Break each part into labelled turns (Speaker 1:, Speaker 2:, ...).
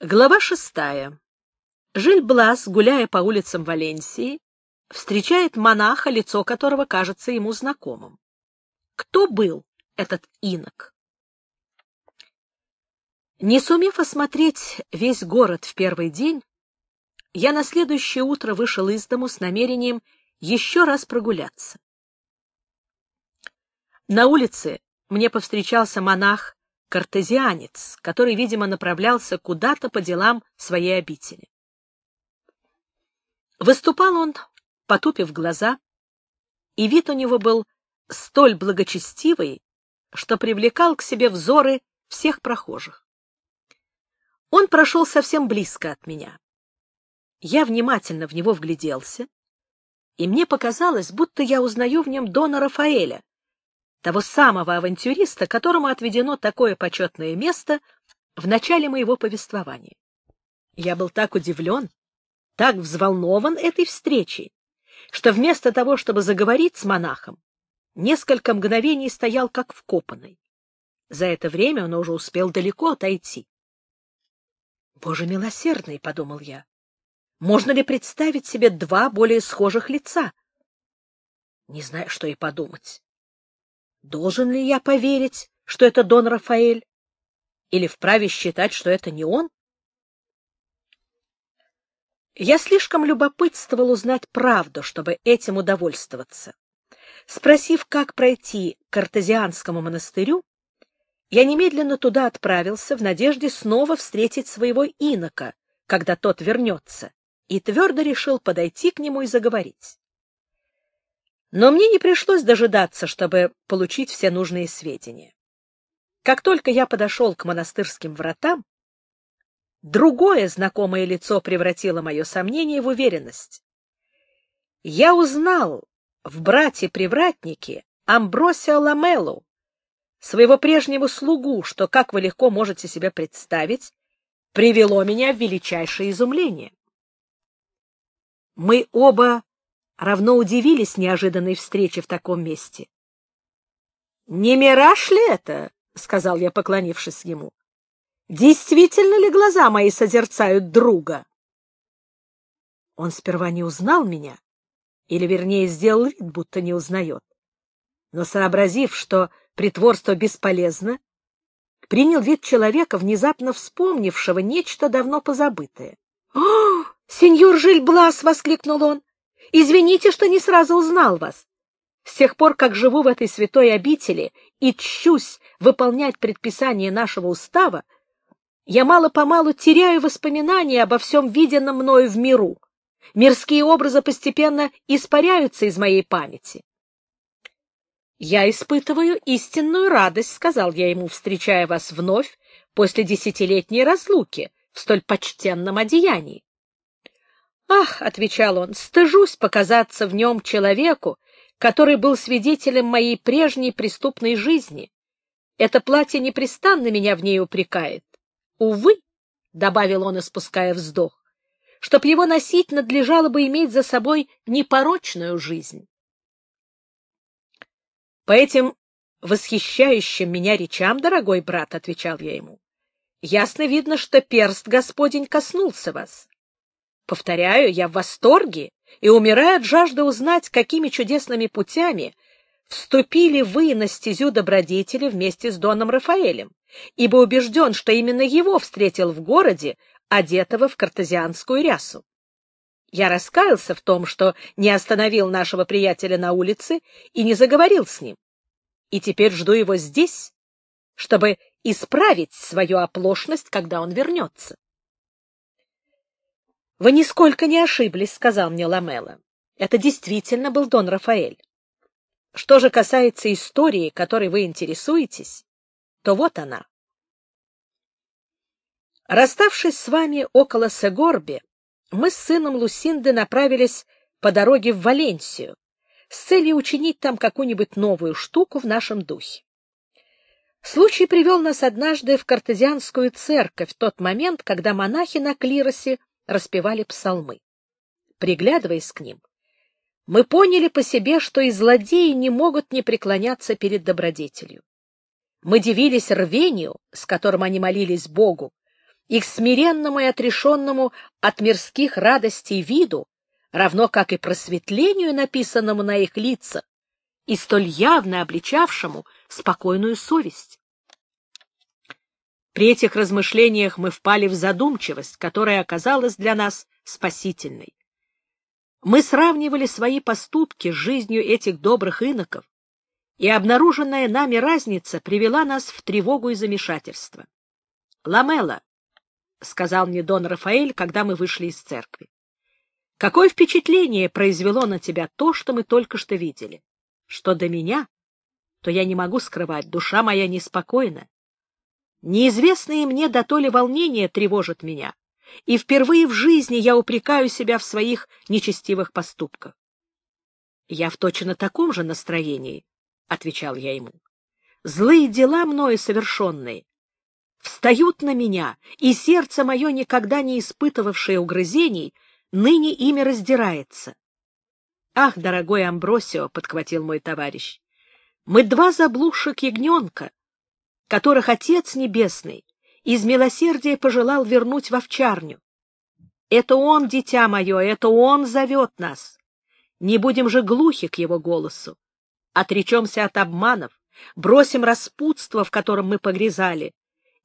Speaker 1: Глава шестая. Жиль-Блас, гуляя по улицам Валенсии, встречает монаха, лицо которого кажется ему знакомым. Кто был этот инок? Не сумев осмотреть весь город в первый день, я на следующее утро вышел из дому с намерением еще раз прогуляться. На улице мне повстречался монах-картезианец, который, видимо, направлялся куда-то по делам своей обители. Выступал он, потупив глаза, и вид у него был столь благочестивый, что привлекал к себе взоры всех прохожих. Он прошел совсем близко от меня. Я внимательно в него вгляделся, и мне показалось, будто я узнаю в нем Дона Рафаэля, того самого авантюриста, которому отведено такое почетное место в начале моего повествования. Я был так удивлен, так взволнован этой встречей, что вместо того, чтобы заговорить с монахом, несколько мгновений стоял как вкопанный. За это время он уже успел далеко отойти. «Боже милосердный!» — подумал я. «Можно ли представить себе два более схожих лица?» Не знаю, что и подумать. Должен ли я поверить, что это Дон Рафаэль? Или вправе считать, что это не он? Я слишком любопытствовал узнать правду, чтобы этим удовольствоваться. Спросив, как пройти к артезианскому монастырю, я немедленно туда отправился в надежде снова встретить своего инока, когда тот вернется, и твердо решил подойти к нему и заговорить. Но мне не пришлось дожидаться, чтобы получить все нужные сведения. Как только я подошел к монастырским вратам, другое знакомое лицо превратило мое сомнение в уверенность. Я узнал в брате-привратнике Амбросио Ламелу, своего прежнего слугу, что, как вы легко можете себе представить, привело меня в величайшее изумление. Мы оба равно удивились неожиданной встрече в таком месте. — Не мираж ли это? — сказал я, поклонившись ему. — Действительно ли глаза мои созерцают друга? Он сперва не узнал меня, или, вернее, сделал вид, будто не узнает. Но, сообразив, что притворство бесполезно, принял вид человека, внезапно вспомнившего нечто давно позабытое. — О, сеньор Жильблас! — воскликнул он. Извините, что не сразу узнал вас. С тех пор, как живу в этой святой обители и чусь выполнять предписания нашего устава, я мало-помалу теряю воспоминания обо всем виденном мною в миру. Мирские образы постепенно испаряются из моей памяти. «Я испытываю истинную радость», — сказал я ему, встречая вас вновь после десятилетней разлуки в столь почтенном одеянии. «Ах», — отвечал он, — «стыжусь показаться в нем человеку, который был свидетелем моей прежней преступной жизни. Это платье непрестанно меня в ней упрекает. Увы», — добавил он, испуская вздох, — «чтоб его носить надлежало бы иметь за собой непорочную жизнь». По этим восхищающим меня речам, дорогой брат, — отвечал я ему, — ясно видно, что перст Господень коснулся вас. Повторяю, я в восторге и умираю от жажды узнать, какими чудесными путями вступили вы на стезю добродетели вместе с Доном Рафаэлем, ибо убежден, что именно его встретил в городе, одетого в картезианскую рясу. Я раскаялся в том, что не остановил нашего приятеля на улице и не заговорил с ним. И теперь жду его здесь, чтобы исправить свою оплошность, когда он вернется. — Вы нисколько не ошиблись, — сказал мне Ламела. Это действительно был Дон Рафаэль. Что же касается истории, которой вы интересуетесь, то вот она. Расставшись с вами около Сегорби, мы с сыном Лусинды направились по дороге в Валенсию с целью учинить там какую-нибудь новую штуку в нашем духе. Случай привел нас однажды в картезианскую церковь в тот момент, когда монахи на клиросе распевали псалмы. Приглядываясь к ним, мы поняли по себе, что и злодеи не могут не преклоняться перед добродетелью. Мы дивились рвению, с которым они молились Богу, их смиренному и отрешенному от мирских радостей виду, равно как и просветлению, написанному на их лицах, и столь явно обличавшему спокойную совесть. При этих размышлениях мы впали в задумчивость, которая оказалась для нас спасительной. Мы сравнивали свои поступки с жизнью этих добрых иноков, и обнаруженная нами разница привела нас в тревогу и замешательство. «Ламела», — сказал мне Дон Рафаэль, когда мы вышли из церкви, — «какое впечатление произвело на тебя то, что мы только что видели? Что до меня, то я не могу скрывать, душа моя неспокойна. Неизвестные мне до то ли волнения тревожат меня, и впервые в жизни я упрекаю себя в своих нечестивых поступках. Я в точно таком же настроении, — отвечал я ему. Злые дела мною совершенные встают на меня, и сердце мое, никогда не испытывавшее угрызений, ныне ими раздирается. — Ах, дорогой Амбросио, — подхватил мой товарищ, — мы два заблудших ягненка, которых Отец Небесный из милосердия пожелал вернуть в овчарню. Это Он, дитя мое, это Он зовет нас. Не будем же глухи к Его голосу отречемся от обманов, бросим распутство, в котором мы погрязали,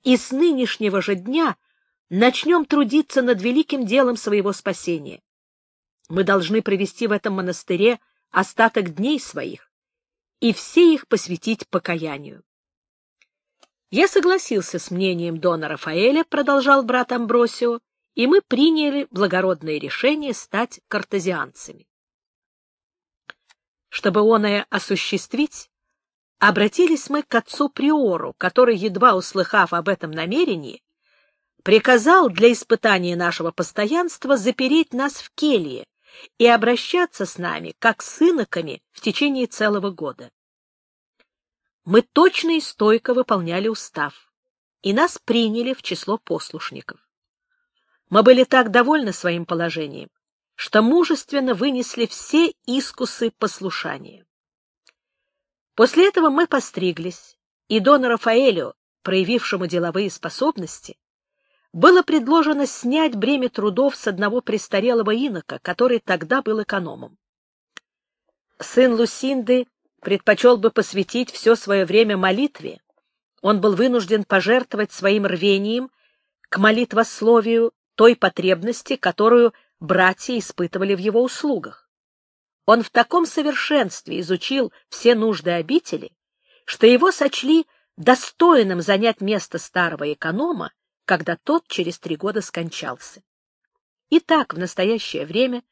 Speaker 1: и с нынешнего же дня начнем трудиться над великим делом своего спасения. Мы должны провести в этом монастыре остаток дней своих и все их посвятить покаянию. Я согласился с мнением Дона Рафаэля, продолжал брат Амбросио, и мы приняли благородное решение стать картезианцами. Чтобы оное осуществить, обратились мы к отцу Приору, который, едва услыхав об этом намерении, приказал для испытания нашего постоянства запереть нас в келье и обращаться с нами, как с иноками, в течение целого года. Мы точно и стойко выполняли устав, и нас приняли в число послушников. Мы были так довольны своим положением, что мужественно вынесли все искусы послушания. После этого мы постриглись, и Дону Рафаэлю, проявившему деловые способности, было предложено снять бремя трудов с одного престарелого инока, который тогда был экономом. Сын Лусинды предпочел бы посвятить все свое время молитве. Он был вынужден пожертвовать своим рвением к молитвословию той потребности, которую братья испытывали в его услугах. Он в таком совершенстве изучил все нужды обители, что его сочли достойным занять место старого эконома, когда тот через три года скончался. Итак, в настоящее время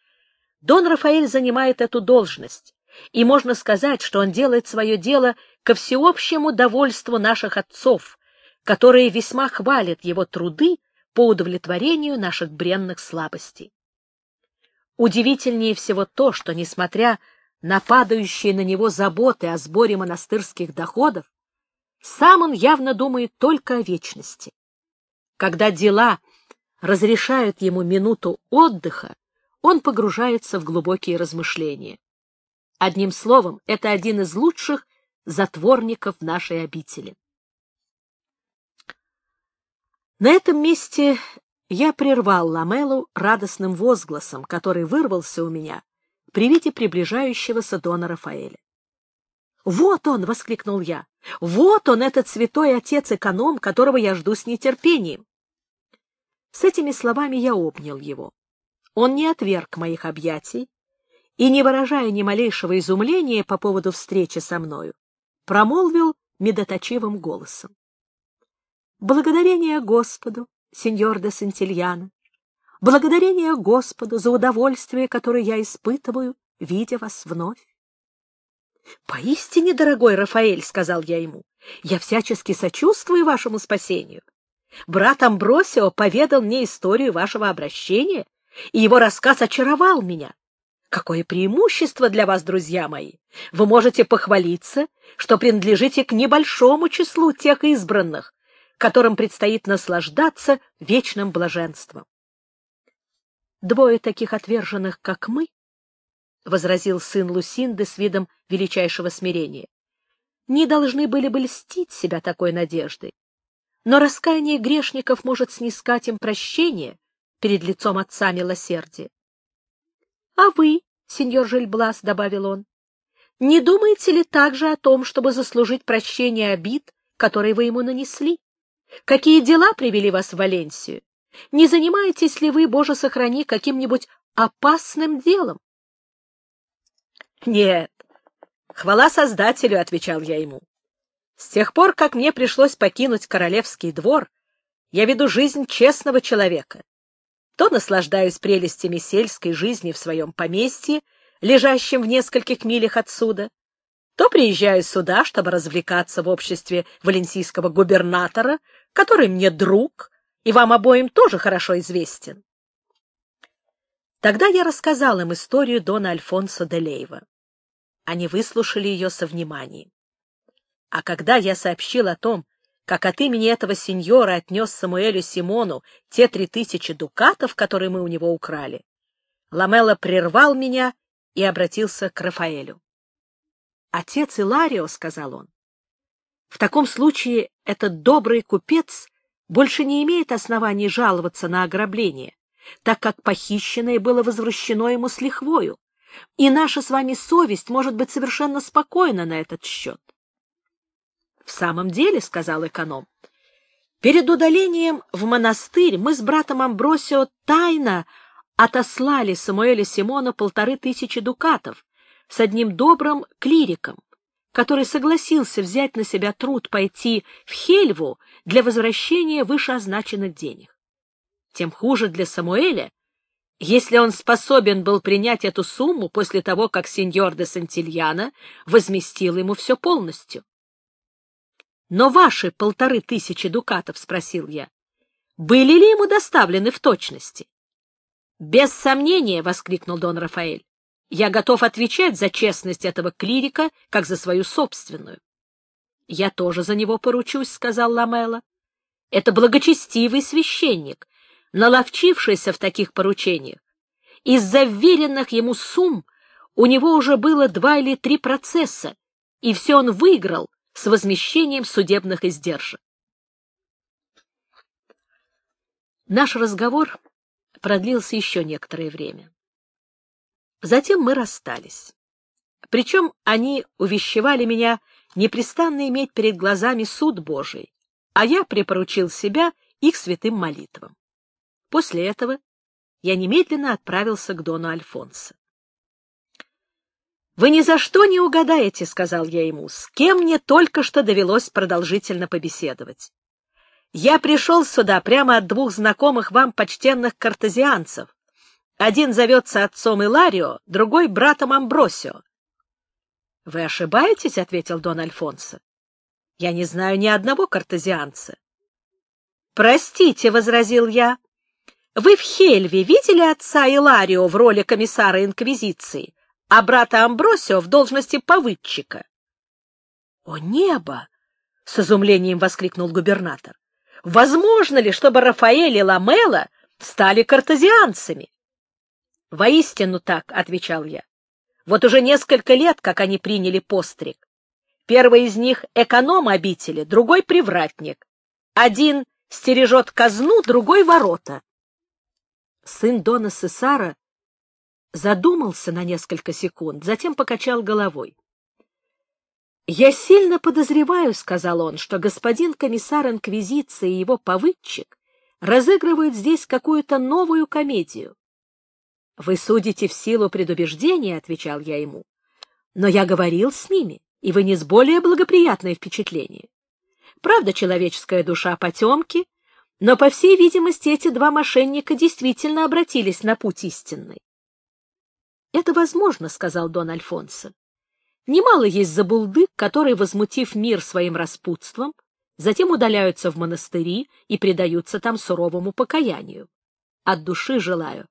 Speaker 1: Дон Рафаэль занимает эту должность, и можно сказать, что он делает свое дело ко всеобщему довольству наших отцов, которые весьма хвалят его труды по удовлетворению наших бренных слабостей. Удивительнее всего то, что, несмотря на падающие на него заботы о сборе монастырских доходов, сам он явно думает только о вечности. Когда дела разрешают ему минуту отдыха, он погружается в глубокие размышления. Одним словом, это один из лучших затворников нашей обители. На этом месте я прервал Ламелу радостным возгласом, который вырвался у меня при виде приближающегося Дона Рафаэля. «Вот он!» — воскликнул я. «Вот он, этот святой отец-эконом, которого я жду с нетерпением!» С этими словами я обнял его. Он не отверг моих объятий и, не выражая ни малейшего изумления по поводу встречи со мною, промолвил медоточивым голосом. «Благодарение Господу сеньор де Сантильяно, благодарение Господу за удовольствие, которое я испытываю, видя вас вновь. «Поистине, дорогой Рафаэль, — сказал я ему, — я всячески сочувствую вашему спасению. Брат Амбросио поведал мне историю вашего обращения, и его рассказ очаровал меня. Какое преимущество для вас, друзья мои! Вы можете похвалиться, что принадлежите к небольшому числу тех избранных, которым предстоит наслаждаться вечным блаженством. Двое таких отверженных, как мы, — возразил сын Лусинды с видом величайшего смирения, — не должны были бы льстить себя такой надеждой. но раскаяние грешников может снискать им прощение перед лицом Отца Милосердия. — А вы, сеньор Жильблас, — добавил он, — не думаете ли также о том, чтобы заслужить прощение обид, которые вы ему нанесли? Какие дела привели вас в Валенсию? Не занимаетесь ли вы, Боже сохрани, каким-нибудь опасным делом? — Нет, хвала Создателю, — отвечал я ему. С тех пор, как мне пришлось покинуть королевский двор, я веду жизнь честного человека. То наслаждаюсь прелестями сельской жизни в своем поместье, лежащем в нескольких милях отсюда, то приезжаю сюда, чтобы развлекаться в обществе валенсийского губернатора, который мне друг и вам обоим тоже хорошо известен. Тогда я рассказал им историю Дона Альфонсо де Лейва. Они выслушали ее со вниманием. А когда я сообщил о том, как от имени этого сеньора отнес Самуэлю Симону те три тысячи дукатов, которые мы у него украли, Ламела прервал меня и обратился к Рафаэлю. — Отец Иларио, — сказал он, — в таком случае этот добрый купец больше не имеет оснований жаловаться на ограбление, так как похищенное было возвращено ему с лихвою, и наша с вами совесть может быть совершенно спокойна на этот счет. — В самом деле, — сказал эконом, — перед удалением в монастырь мы с братом Амбросио тайно отослали Самуэля Симона полторы тысячи дукатов с одним добрым клириком, который согласился взять на себя труд пойти в Хельву для возвращения вышеозначенных денег. Тем хуже для Самуэля, если он способен был принять эту сумму после того, как сеньор де Сантильяна возместил ему все полностью. — Но ваши полторы тысячи дукатов, — спросил я, — были ли ему доставлены в точности? — Без сомнения, — воскликнул Дон Рафаэль. — Я готов отвечать за честность этого клирика, как за свою собственную. — Я тоже за него поручусь, — сказал Ламела. — Это благочестивый священник, наловчившийся в таких поручениях. Из-за вверенных ему сумм у него уже было два или три процесса, и все он выиграл с возмещением судебных издержек. Наш разговор продлился еще некоторое время. Затем мы расстались. Причем они увещевали меня непрестанно иметь перед глазами суд Божий, а я припоручил себя их святым молитвам. После этого я немедленно отправился к Дону Альфонсо. «Вы ни за что не угадаете», — сказал я ему, — «с кем мне только что довелось продолжительно побеседовать. Я пришел сюда прямо от двух знакомых вам почтенных картезианцев. Один зовется отцом Иларио, другой — братом Амбросио». «Вы ошибаетесь», — ответил Дон Альфонсо. «Я не знаю ни одного картезианца». «Простите», — возразил я, вы в Хельве видели отца Иларио в роли комиссара Инквизиции, а брата Амбросио в должности повыдчика? — О небо! — с изумлением воскликнул губернатор. — Возможно ли, чтобы Рафаэль и Ламела стали картезианцами? — Воистину так, — отвечал я. Вот уже несколько лет, как они приняли постриг. Первый из них — эконом обители, другой — привратник. Один стережет казну, другой — ворота сын Дона Сесара задумался на несколько секунд, затем покачал головой. «Я сильно подозреваю, — сказал он, — что господин комиссар Инквизиции и его повыдчик разыгрывают здесь какую-то новую комедию. «Вы судите в силу предубеждения», — отвечал я ему. «Но я говорил с ними, и вынес более благоприятное впечатление. Правда, человеческая душа потемки, но, по всей видимости, эти два мошенника действительно обратились на путь истинный. — Это возможно, — сказал Дон Альфонсо. Немало есть забулдык, которые, возмутив мир своим распутством, затем удаляются в монастыри и предаются там суровому покаянию. От души желаю,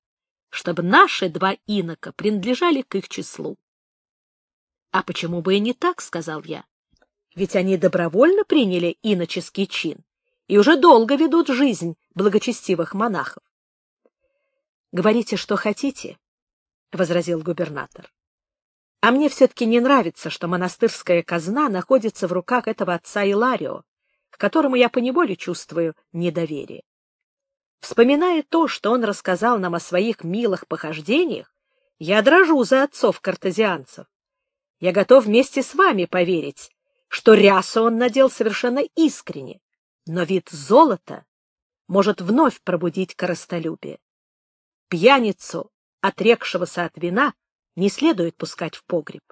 Speaker 1: чтобы наши два инока принадлежали к их числу. — А почему бы и не так, — сказал я. — Ведь они добровольно приняли иноческий чин и уже долго ведут жизнь благочестивых монахов. — Говорите, что хотите, — возразил губернатор. — А мне все-таки не нравится, что монастырская казна находится в руках этого отца Иларио, к которому я поневоле чувствую недоверие. Вспоминая то, что он рассказал нам о своих милых похождениях, я дрожу за отцов-картезианцев. Я готов вместе с вами поверить, что рясу он надел совершенно искренне, но вид золота может вновь пробудить коростолюбие. Пьяницу, отрекшегося от вина, не следует пускать в погреб.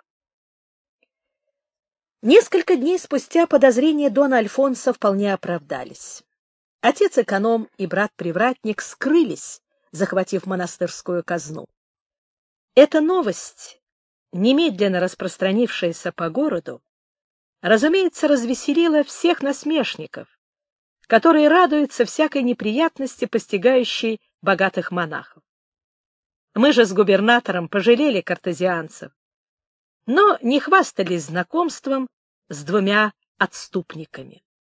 Speaker 1: Несколько дней спустя подозрения Дона Альфонса вполне оправдались. Отец-эконом и брат-привратник скрылись, захватив монастырскую казну. Эта новость, немедленно распространившаяся по городу, разумеется, развеселила всех насмешников, которые радуются всякой неприятности, постигающей богатых монахов. Мы же с губернатором пожалели картезианцев, но не хвастались знакомством с двумя отступниками.